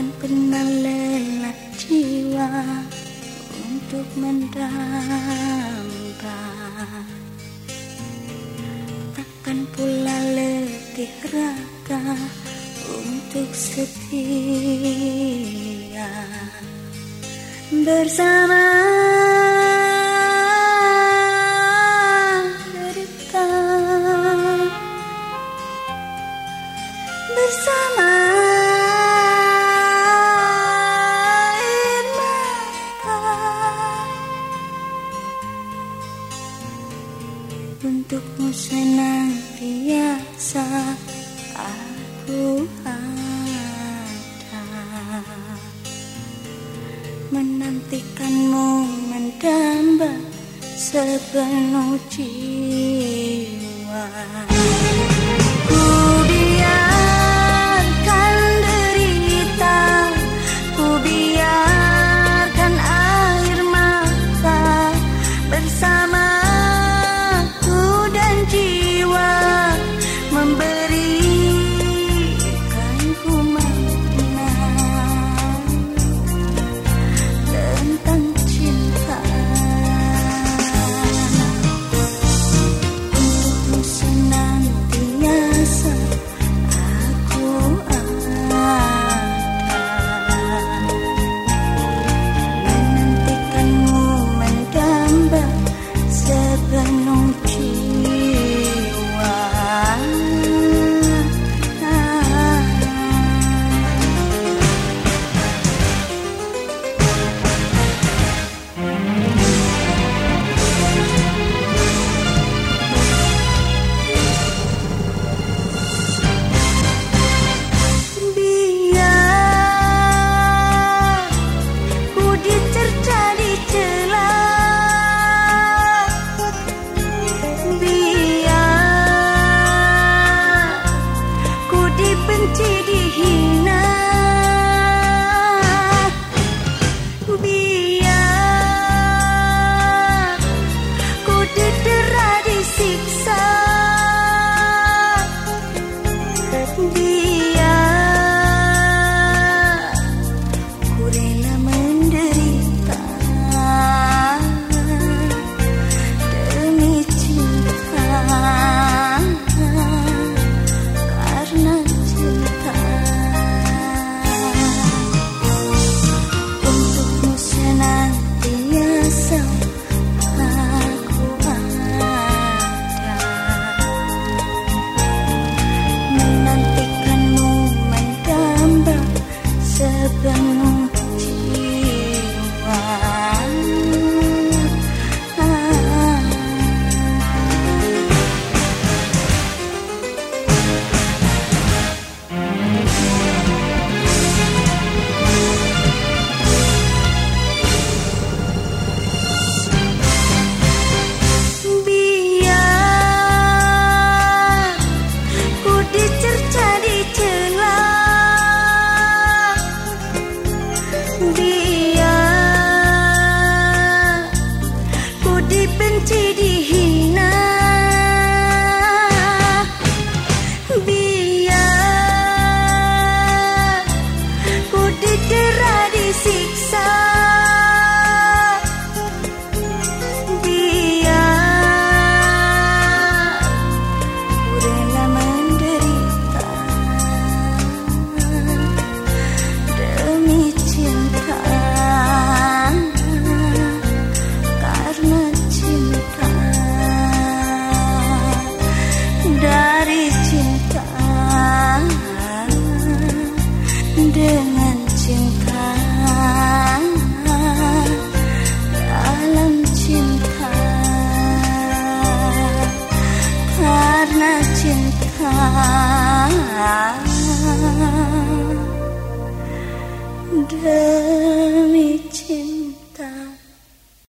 takkan pernah lelah jiwa untuk mendamba Takkan pula letih raga untuk setia. Bersama Bersama untukmu senantiasa aku ada menantikanmu mendamba sepenuh jiwa. Thank. longtemps. love.